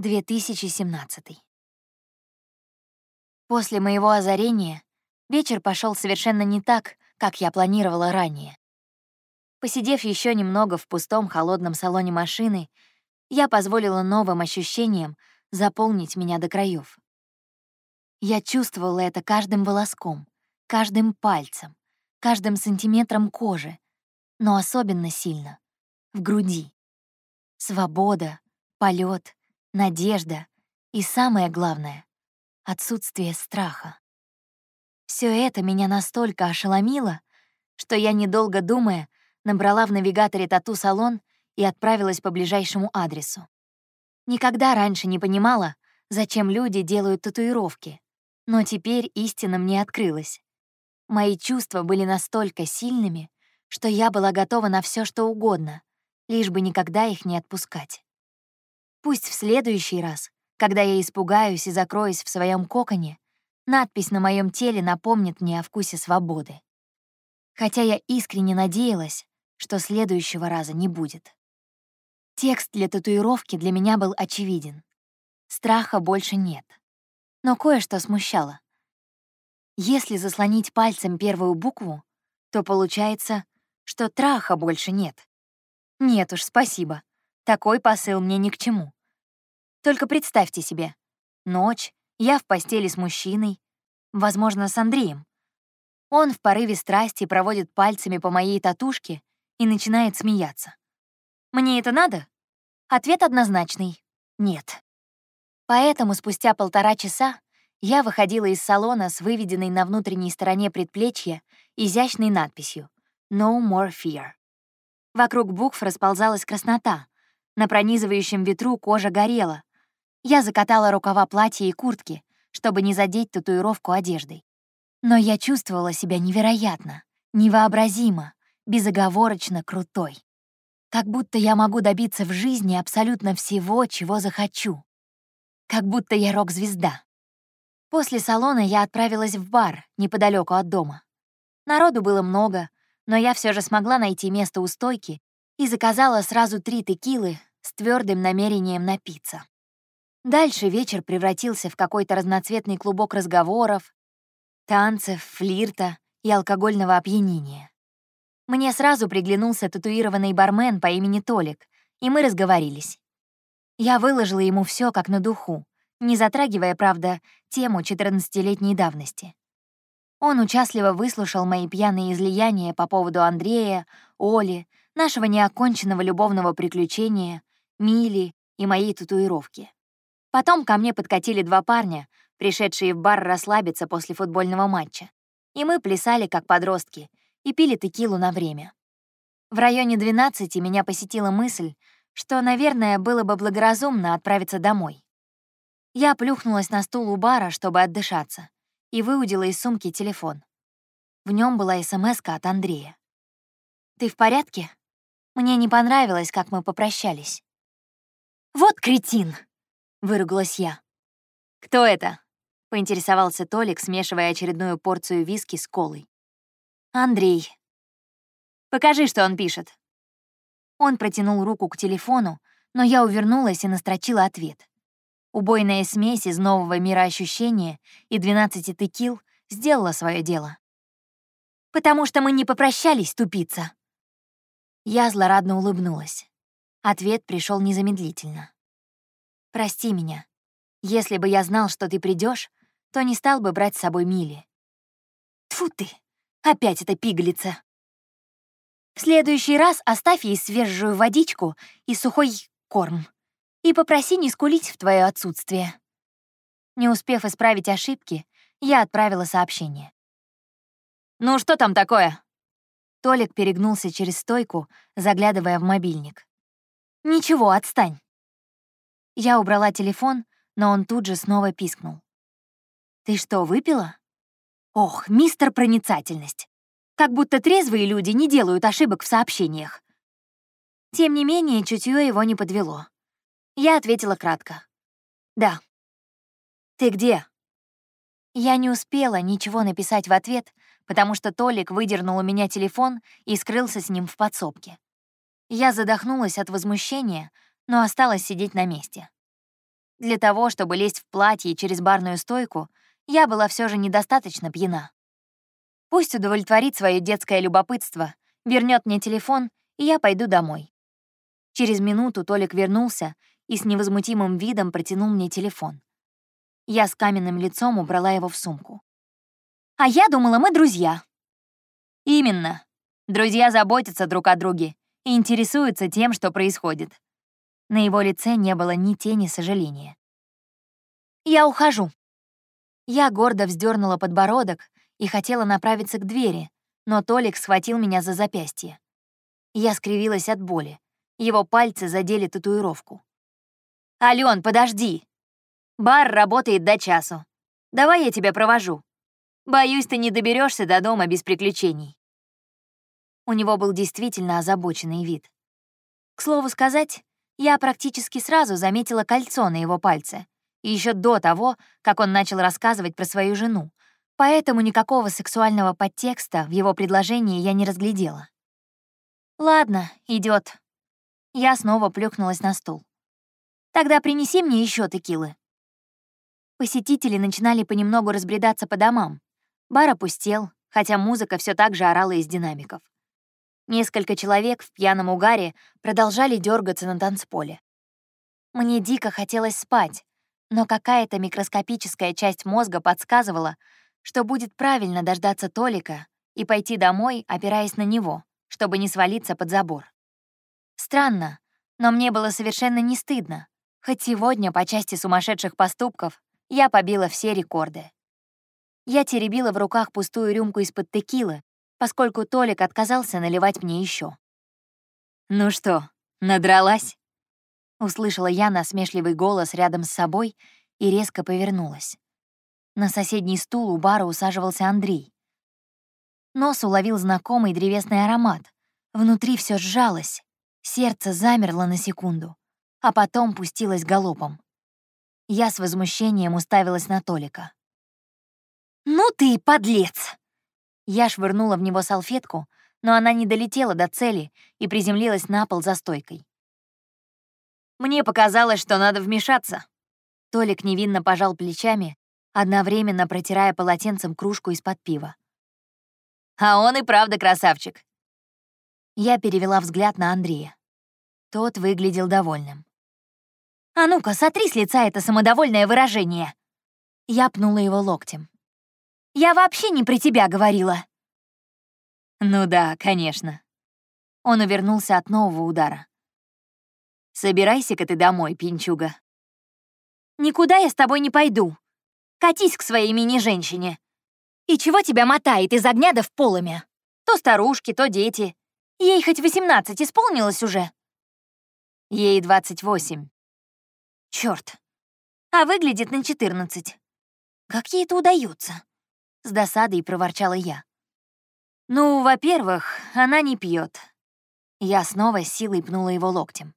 2017. После моего озарения вечер пошел совершенно не так, как я планировала ранее. Посидев еще немного в пустом холодном салоне машины, я позволила новым ощущениям заполнить меня до краев. Я чувствовала это каждым волоском, каждым пальцем, каждым сантиметром кожи, но особенно сильно — в груди. Свобода, полет, надежда и, самое главное, отсутствие страха. Все это меня настолько ошеломило, что я, недолго думая, набрала в навигаторе тату-салон и отправилась по ближайшему адресу. Никогда раньше не понимала, зачем люди делают татуировки, но теперь истина мне открылась. Мои чувства были настолько сильными, что я была готова на все, что угодно, лишь бы никогда их не отпускать. Пусть в следующий раз, когда я испугаюсь и закроюсь в своем коконе, надпись на моем теле напомнит мне о вкусе свободы. Хотя я искренне надеялась, что следующего раза не будет. Текст для татуировки для меня был очевиден. Страха больше нет. Но кое-что смущало. Если заслонить пальцем первую букву, то получается, что траха больше нет. Нет уж, спасибо. Такой посыл мне ни к чему. Только представьте себе. Ночь, я в постели с мужчиной, возможно, с Андреем. Он в порыве страсти проводит пальцами по моей татушке и начинает смеяться. Мне это надо? Ответ однозначный — нет. Поэтому спустя полтора часа я выходила из салона с выведенной на внутренней стороне предплечья изящной надписью «No more fear». Вокруг букв расползалась краснота. На пронизывающем ветру кожа горела. Я закатала рукава платья и куртки, чтобы не задеть татуировку одеждой. Но я чувствовала себя невероятно, невообразимо, безоговорочно крутой. Как будто я могу добиться в жизни абсолютно всего, чего захочу. Как будто я рок-звезда. После салона я отправилась в бар неподалеку от дома. Народу было много, но я все же смогла найти место у стойки и заказала сразу три текилы с твердым намерением напиться. Дальше вечер превратился в какой-то разноцветный клубок разговоров, танцев, флирта и алкогольного опьянения. Мне сразу приглянулся татуированный бармен по имени Толик, и мы разговорились. Я выложила ему все как на духу, не затрагивая, правда, тему 14-летней давности. Он участливо выслушал мои пьяные излияния по поводу Андрея, Оли, нашего неоконченного любовного приключения, Мили и моей татуировки. Потом ко мне подкатили два парня, пришедшие в бар расслабиться после футбольного матча. И мы плясали как подростки и пили текилу на время. В районе 12 меня посетила мысль, что, наверное, было бы благоразумно отправиться домой. Я плюхнулась на стул у бара, чтобы отдышаться, и выудила из сумки телефон. В нем была смс от Андрея. «Ты в порядке? Мне не понравилось, как мы попрощались». «Вот кретин!» — выругалась я. «Кто это?» — поинтересовался Толик, смешивая очередную порцию виски с колой. «Андрей». «Покажи, что он пишет». Он протянул руку к телефону, но я увернулась и настрочила ответ. Убойная смесь из нового мира ощущения и 12 текил сделала свое дело. «Потому что мы не попрощались, тупица!» Я злорадно улыбнулась. Ответ пришел незамедлительно. «Прости меня. Если бы я знал, что ты придешь, то не стал бы брать с собой Мили». Тфу ты! Опять эта пигалица!» «В следующий раз оставь ей свежую водичку и сухой корм», и попроси не скулить в твое отсутствие». Не успев исправить ошибки, я отправила сообщение. «Ну что там такое?» Толик перегнулся через стойку, заглядывая в мобильник. «Ничего, отстань». Я убрала телефон, но он тут же снова пискнул. «Ты что, выпила?» «Ох, мистер проницательность! Как будто трезвые люди не делают ошибок в сообщениях». Тем не менее, чутье его не подвело. Я ответила кратко. «Да». «Ты где?» Я не успела ничего написать в ответ, потому что Толик выдернул у меня телефон и скрылся с ним в подсобке. Я задохнулась от возмущения, но осталась сидеть на месте. Для того, чтобы лезть в платье через барную стойку, я была все же недостаточно пьяна. Пусть удовлетворит свое детское любопытство, вернет мне телефон, и я пойду домой. Через минуту Толик вернулся и с невозмутимым видом протянул мне телефон. Я с каменным лицом убрала его в сумку. «А я думала, мы друзья». «Именно. Друзья заботятся друг о друге и интересуются тем, что происходит». На его лице не было ни тени сожаления. «Я ухожу». Я гордо вздернула подбородок и хотела направиться к двери, но Толик схватил меня за запястье. Я скривилась от боли. Его пальцы задели татуировку. «Алён, подожди! Бар работает до часу. Давай я тебя провожу. Боюсь, ты не доберешься до дома без приключений». У него был действительно озабоченный вид. К слову сказать, я практически сразу заметила кольцо на его пальце, еще до того, как он начал рассказывать про свою жену, поэтому никакого сексуального подтекста в его предложении я не разглядела. «Ладно, идет. Я снова плюхнулась на стул. «Тогда принеси мне еще текилы». Посетители начинали понемногу разбредаться по домам. Бар опустел, хотя музыка все так же орала из динамиков. Несколько человек в пьяном угаре продолжали дергаться на танцполе. Мне дико хотелось спать, но какая-то микроскопическая часть мозга подсказывала, что будет правильно дождаться Толика и пойти домой, опираясь на него, чтобы не свалиться под забор. Странно, но мне было совершенно не стыдно, хоть сегодня по части сумасшедших поступков я побила все рекорды. Я теребила в руках пустую рюмку из-под текилы, поскольку Толик отказался наливать мне еще. «Ну что, надралась?» Услышала я насмешливый голос рядом с собой и резко повернулась. На соседний стул у бара усаживался Андрей. Нос уловил знакомый древесный аромат. Внутри все сжалось, сердце замерло на секунду, а потом пустилось галопом. Я с возмущением уставилась на Толика. «Ну ты подлец!» Я швырнула в него салфетку, но она не долетела до цели и приземлилась на пол за стойкой. «Мне показалось, что надо вмешаться». Толик невинно пожал плечами, одновременно протирая полотенцем кружку из-под пива. «А он и правда красавчик». Я перевела взгляд на Андрея. Тот выглядел довольным. «А ну-ка, сотри с лица это самодовольное выражение!» Я пнула его локтем. Я вообще не при тебя говорила». «Ну да, конечно». Он увернулся от нового удара. «Собирайся-ка ты домой, пинчуга». «Никуда я с тобой не пойду. Катись к своей мини-женщине. И чего тебя мотает из огня да в полымя? То старушки, то дети. Ей хоть восемнадцать исполнилось уже?» Ей двадцать восемь. Чёрт. А выглядит на четырнадцать. Как ей это удается? — с досадой проворчала я. «Ну, во-первых, она не пьет. Я снова силой пнула его локтем.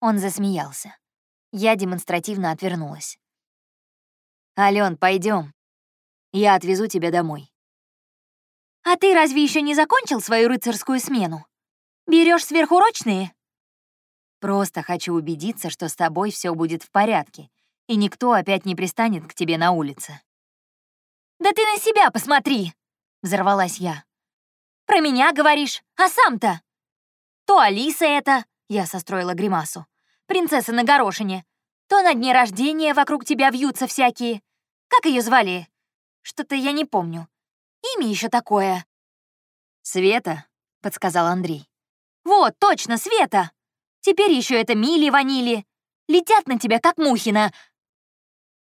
Он засмеялся. Я демонстративно отвернулась. Ален, пойдем. Я отвезу тебя домой». «А ты разве еще не закончил свою рыцарскую смену? Берешь сверхурочные?» «Просто хочу убедиться, что с тобой все будет в порядке, и никто опять не пристанет к тебе на улице». «Да ты на себя посмотри!» — взорвалась я. «Про меня говоришь, а сам-то?» «То Алиса это...» — я состроила гримасу. «Принцесса на горошине. То на дне рождения вокруг тебя вьются всякие. Как ее звали? Что-то я не помню. Имя еще такое». «Света», — подсказал Андрей. «Вот, точно, Света! Теперь еще это Мили-ванили. Летят на тебя, как мухи на...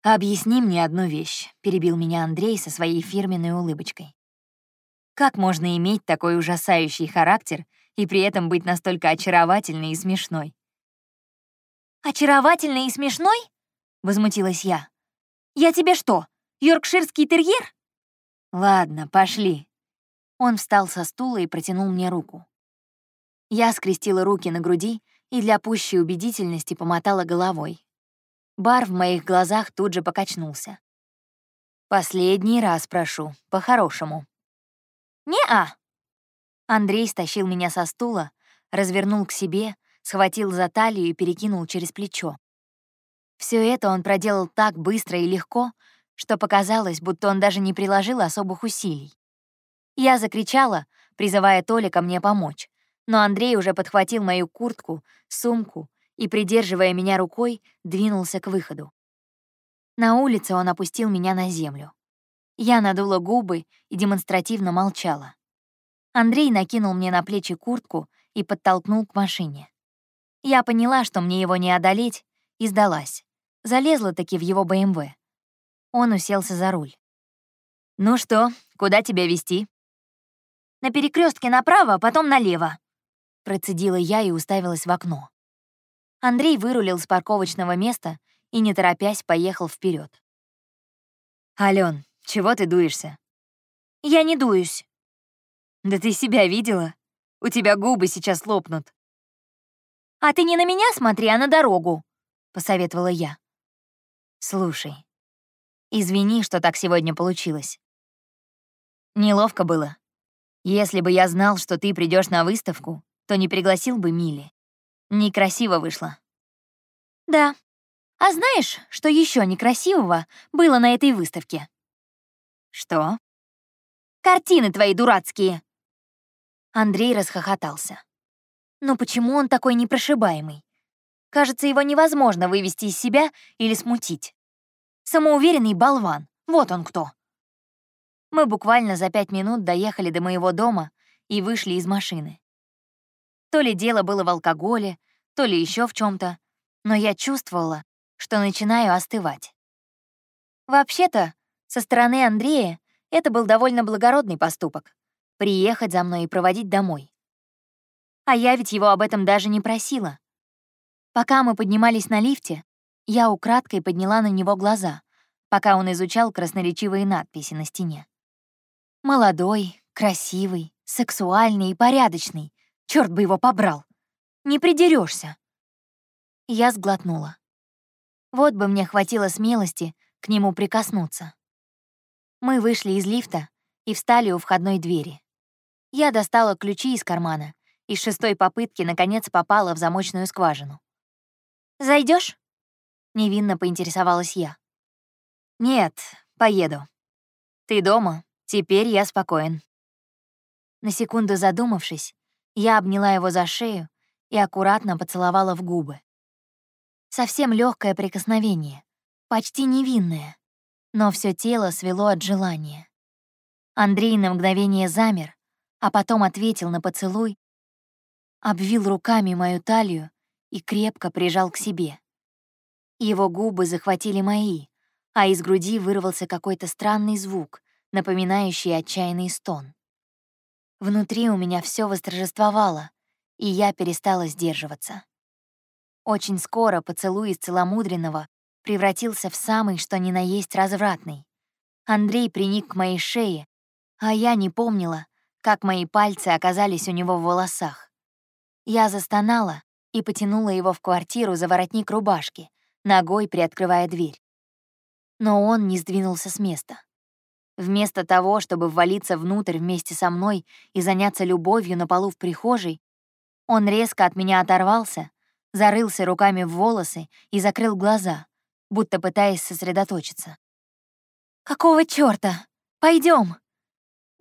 «Объясни мне одну вещь», — перебил меня Андрей со своей фирменной улыбочкой. «Как можно иметь такой ужасающий характер и при этом быть настолько очаровательной и смешной?» «Очаровательной и смешной?» — возмутилась я. «Я тебе что, йоркширский терьер?» «Ладно, пошли». Он встал со стула и протянул мне руку. Я скрестила руки на груди и для пущей убедительности помотала головой, Бар в моих глазах тут же покачнулся. «Последний раз прошу, по-хорошему». «Не-а!» Андрей стащил меня со стула, развернул к себе, схватил за талию и перекинул через плечо. Все это он проделал так быстро и легко, что показалось, будто он даже не приложил особых усилий. Я закричала, призывая Толика мне помочь, но Андрей уже подхватил мою куртку, сумку и, придерживая меня рукой, двинулся к выходу. На улице он опустил меня на землю. Я надула губы и демонстративно молчала. Андрей накинул мне на плечи куртку и подтолкнул к машине. Я поняла, что мне его не одолеть, и сдалась. Залезла таки в его БМВ. Он уселся за руль. «Ну что, куда тебя вести? «На перекрестке направо, а потом налево», — процедила я и уставилась в окно. Андрей вырулил с парковочного места и, не торопясь, поехал вперед. «Алён, чего ты дуешься?» «Я не дуюсь». «Да ты себя видела? У тебя губы сейчас лопнут». «А ты не на меня смотри, а на дорогу», — посоветовала я. «Слушай, извини, что так сегодня получилось. Неловко было. Если бы я знал, что ты придешь на выставку, то не пригласил бы Мили. Некрасиво вышло. Да. А знаешь, что еще некрасивого было на этой выставке? Что? Картины твои дурацкие. Андрей расхохотался. Но почему он такой непрошибаемый? Кажется, его невозможно вывести из себя или смутить. Самоуверенный болван. Вот он кто. Мы буквально за пять минут доехали до моего дома и вышли из машины. То ли дело было в алкоголе, то ли еще в чем то но я чувствовала, что начинаю остывать. Вообще-то, со стороны Андрея это был довольно благородный поступок — приехать за мной и проводить домой. А я ведь его об этом даже не просила. Пока мы поднимались на лифте, я украдкой подняла на него глаза, пока он изучал красноречивые надписи на стене. Молодой, красивый, сексуальный и порядочный. Черт бы его побрал. Не придерешься. Я сглотнула. Вот бы мне хватило смелости к нему прикоснуться. Мы вышли из лифта и встали у входной двери. Я достала ключи из кармана и с шестой попытки наконец попала в замочную скважину. Зайдешь? невинно поинтересовалась я. «Нет, поеду. Ты дома? Теперь я спокоен». На секунду задумавшись, я обняла его за шею и аккуратно поцеловала в губы. Совсем легкое прикосновение, почти невинное, но все тело свело от желания. Андрей на мгновение замер, а потом ответил на поцелуй, обвил руками мою талию и крепко прижал к себе. Его губы захватили мои, а из груди вырвался какой-то странный звук, напоминающий отчаянный стон. Внутри у меня все восторжествовало, и я перестала сдерживаться. Очень скоро поцелуй из целомудренного превратился в самый, что ни на есть, развратный. Андрей приник к моей шее, а я не помнила, как мои пальцы оказались у него в волосах. Я застонала и потянула его в квартиру за воротник рубашки, ногой приоткрывая дверь. Но он не сдвинулся с места. Вместо того, чтобы ввалиться внутрь вместе со мной и заняться любовью на полу в прихожей, он резко от меня оторвался зарылся руками в волосы и закрыл глаза, будто пытаясь сосредоточиться. «Какого чёрта? Пойдем!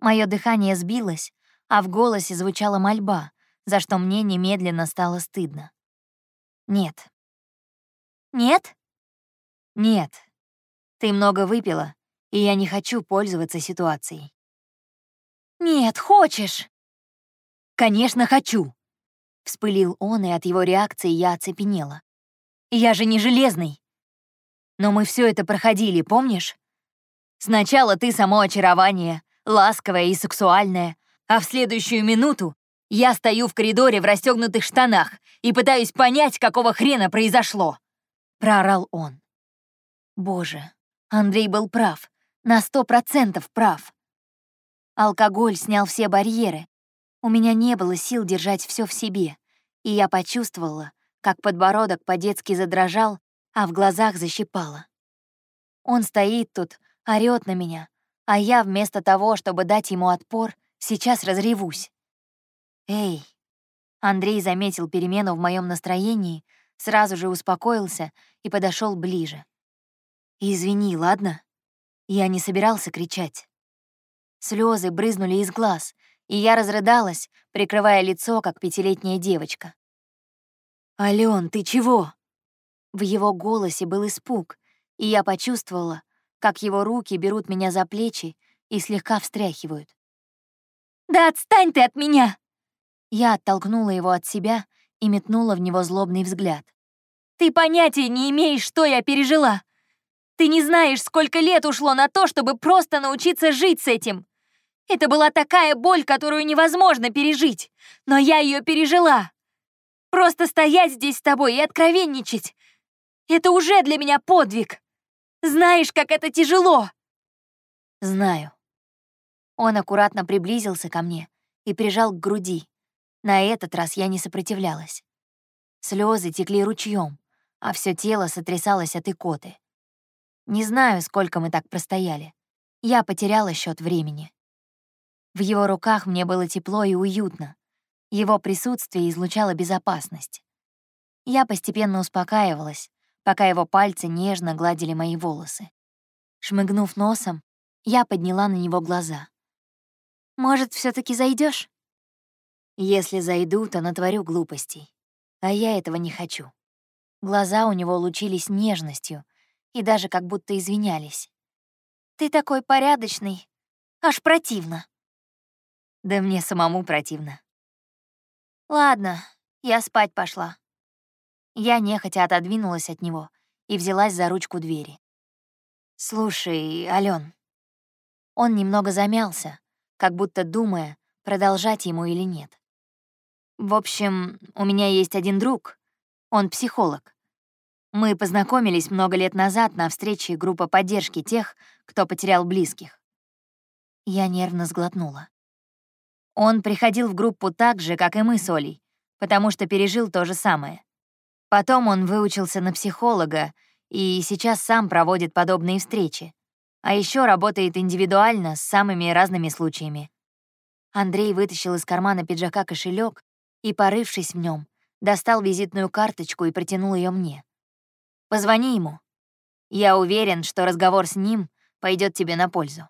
Моё дыхание сбилось, а в голосе звучала мольба, за что мне немедленно стало стыдно. «Нет». «Нет?» «Нет. Ты много выпила, и я не хочу пользоваться ситуацией». «Нет, хочешь!» «Конечно, хочу!» Вспылил он, и от его реакции я оцепенела. «Я же не железный!» «Но мы все это проходили, помнишь? Сначала ты само очарование, ласковое и сексуальное, а в следующую минуту я стою в коридоре в расстегнутых штанах и пытаюсь понять, какого хрена произошло!» Проорал он. Боже, Андрей был прав, на сто процентов прав. Алкоголь снял все барьеры, у меня не было сил держать все в себе, и я почувствовала, как подбородок по-детски задрожал, а в глазах защипало. Он стоит тут, орёт на меня, а я вместо того, чтобы дать ему отпор, сейчас разревусь. «Эй!» Андрей заметил перемену в моем настроении, сразу же успокоился и подошел ближе. «Извини, ладно?» Я не собирался кричать. Слезы брызнули из глаз, и я разрыдалась, прикрывая лицо, как пятилетняя девочка. «Алён, ты чего?» В его голосе был испуг, и я почувствовала, как его руки берут меня за плечи и слегка встряхивают. «Да отстань ты от меня!» Я оттолкнула его от себя и метнула в него злобный взгляд. «Ты понятия не имеешь, что я пережила! Ты не знаешь, сколько лет ушло на то, чтобы просто научиться жить с этим! Это была такая боль, которую невозможно пережить, но я ее пережила! Просто стоять здесь с тобой и откровенничать — это уже для меня подвиг! Знаешь, как это тяжело!» «Знаю». Он аккуратно приблизился ко мне и прижал к груди. На этот раз я не сопротивлялась. Слезы текли ручьем, а все тело сотрясалось от икоты. Не знаю, сколько мы так простояли. Я потеряла счет времени. В его руках мне было тепло и уютно. Его присутствие излучало безопасность. Я постепенно успокаивалась, пока его пальцы нежно гладили мои волосы. Шмыгнув носом, я подняла на него глаза. «Может, все таки зайдешь? Если зайду, то натворю глупостей. А я этого не хочу. Глаза у него лучились нежностью и даже как будто извинялись. «Ты такой порядочный, аж противно». Да мне самому противно. Ладно, я спать пошла. Я нехотя отодвинулась от него и взялась за ручку двери. «Слушай, Алён». Он немного замялся, как будто думая, продолжать ему или нет. В общем, у меня есть один друг. Он психолог. Мы познакомились много лет назад на встрече группы поддержки тех, кто потерял близких. Я нервно сглотнула. Он приходил в группу так же, как и мы с Олей, потому что пережил то же самое. Потом он выучился на психолога и сейчас сам проводит подобные встречи. А еще работает индивидуально с самыми разными случаями. Андрей вытащил из кармана пиджака кошелек и, порывшись в нем, достал визитную карточку и протянул ее мне. «Позвони ему. Я уверен, что разговор с ним пойдет тебе на пользу».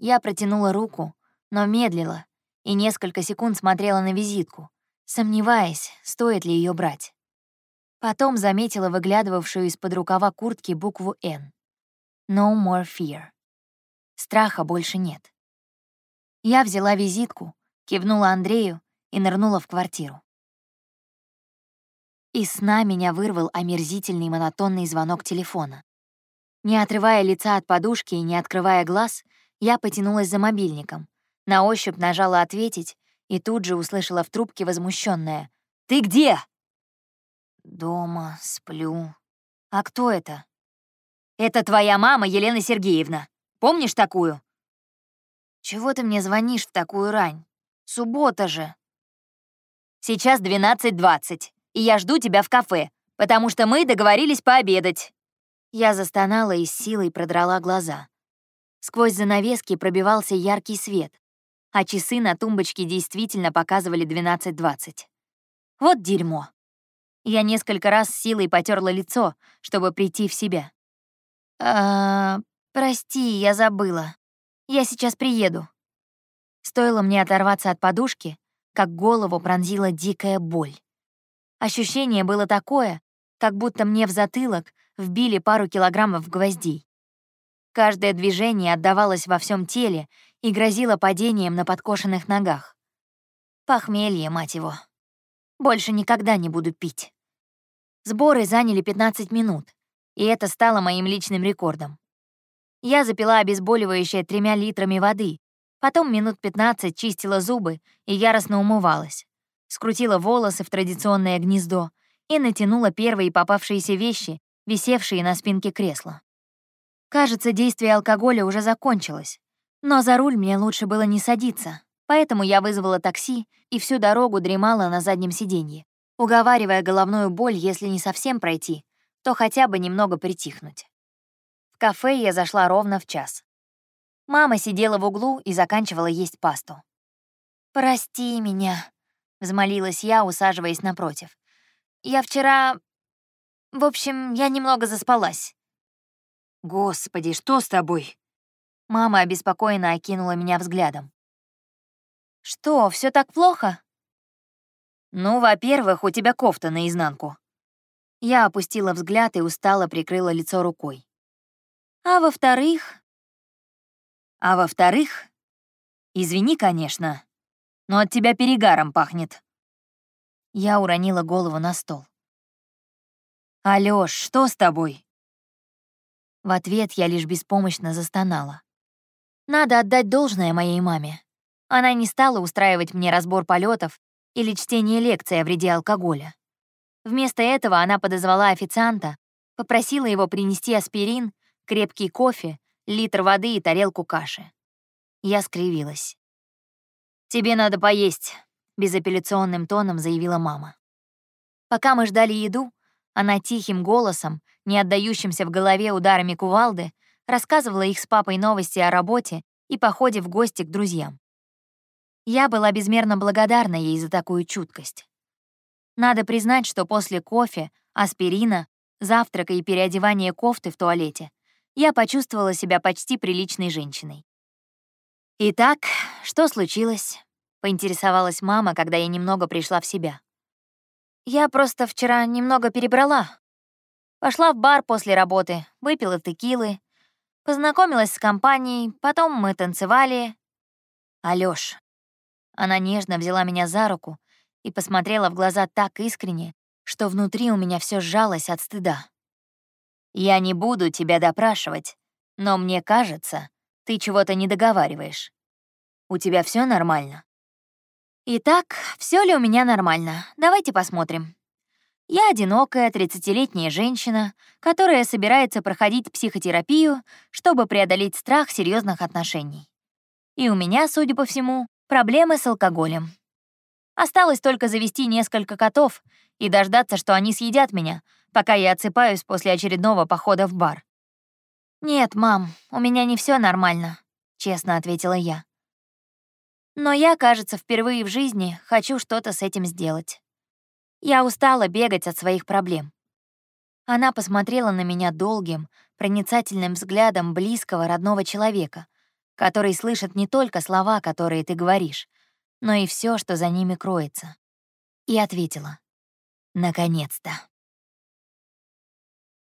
Я протянула руку, но медлила и несколько секунд смотрела на визитку, сомневаясь, стоит ли ее брать. Потом заметила выглядывавшую из-под рукава куртки букву «Н». «No more fear». Страха больше нет. Я взяла визитку, кивнула Андрею и нырнула в квартиру. Из сна меня вырвал омерзительный монотонный звонок телефона. Не отрывая лица от подушки и не открывая глаз, я потянулась за мобильником, на ощупь нажала «ответить» и тут же услышала в трубке возмущенное: «Ты где?» «Дома, сплю. А кто это?» «Это твоя мама, Елена Сергеевна. Помнишь такую?» «Чего ты мне звонишь в такую рань? Суббота же!» Сейчас 12.20, и я жду тебя в кафе, потому что мы договорились пообедать». Я застонала и с силой продрала глаза. Сквозь занавески пробивался яркий свет, а часы на тумбочке действительно показывали 12.20. Вот дерьмо. Я несколько раз силой потерла лицо, чтобы прийти в себя. «А, прости, я забыла. Я сейчас приеду». Стоило мне оторваться от подушки, как голову пронзила дикая боль. Ощущение было такое, как будто мне в затылок вбили пару килограммов гвоздей. Каждое движение отдавалось во всем теле и грозило падением на подкошенных ногах. Похмелье, мать его. Больше никогда не буду пить. Сборы заняли 15 минут, и это стало моим личным рекордом. Я запила обезболивающее тремя литрами воды, Потом минут 15 чистила зубы и яростно умывалась. Скрутила волосы в традиционное гнездо и натянула первые попавшиеся вещи, висевшие на спинке кресла. Кажется, действие алкоголя уже закончилось, но за руль мне лучше было не садиться, поэтому я вызвала такси и всю дорогу дремала на заднем сиденье, уговаривая головную боль, если не совсем пройти, то хотя бы немного притихнуть. В кафе я зашла ровно в час. Мама сидела в углу и заканчивала есть пасту. «Прости меня», — взмолилась я, усаживаясь напротив. я вчера... В общем, я немного заспалась». «Господи, что с тобой?» Мама обеспокоенно окинула меня взглядом. «Что, все так плохо?» «Ну, во-первых, у тебя кофта наизнанку». Я опустила взгляд и устало прикрыла лицо рукой. «А во-вторых...» «А во-вторых...» «Извини, конечно, но от тебя перегаром пахнет». Я уронила голову на стол. «Алёш, что с тобой?» В ответ я лишь беспомощно застонала. Надо отдать должное моей маме. Она не стала устраивать мне разбор полетов или чтение лекций о вреде алкоголя. Вместо этого она подозвала официанта, попросила его принести аспирин, крепкий кофе, литр воды и тарелку каши. Я скривилась. «Тебе надо поесть», — безапелляционным тоном заявила мама. Пока мы ждали еду, она тихим голосом, не отдающимся в голове ударами кувалды, рассказывала их с папой новости о работе и походе в гости к друзьям. Я была безмерно благодарна ей за такую чуткость. Надо признать, что после кофе, аспирина, завтрака и переодевания кофты в туалете я почувствовала себя почти приличной женщиной. «Итак, что случилось?» — поинтересовалась мама, когда я немного пришла в себя. Я просто вчера немного перебрала. Пошла в бар после работы, выпила текилы, познакомилась с компанией, потом мы танцевали. Алёш. Она нежно взяла меня за руку и посмотрела в глаза так искренне, что внутри у меня все сжалось от стыда. «Я не буду тебя допрашивать, но мне кажется, ты чего-то не договариваешь. У тебя все нормально?» Итак, все ли у меня нормально? Давайте посмотрим. Я одинокая 30-летняя женщина, которая собирается проходить психотерапию, чтобы преодолеть страх серьезных отношений. И у меня, судя по всему, проблемы с алкоголем. Осталось только завести несколько котов и дождаться, что они съедят меня, пока я отсыпаюсь после очередного похода в бар. «Нет, мам, у меня не все нормально», — честно ответила я. Но я, кажется, впервые в жизни хочу что-то с этим сделать. Я устала бегать от своих проблем. Она посмотрела на меня долгим, проницательным взглядом близкого родного человека, который слышит не только слова, которые ты говоришь, но и все, что за ними кроется. И ответила. «Наконец-то».